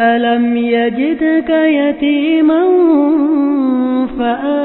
ألم يجدك يتيما فأنت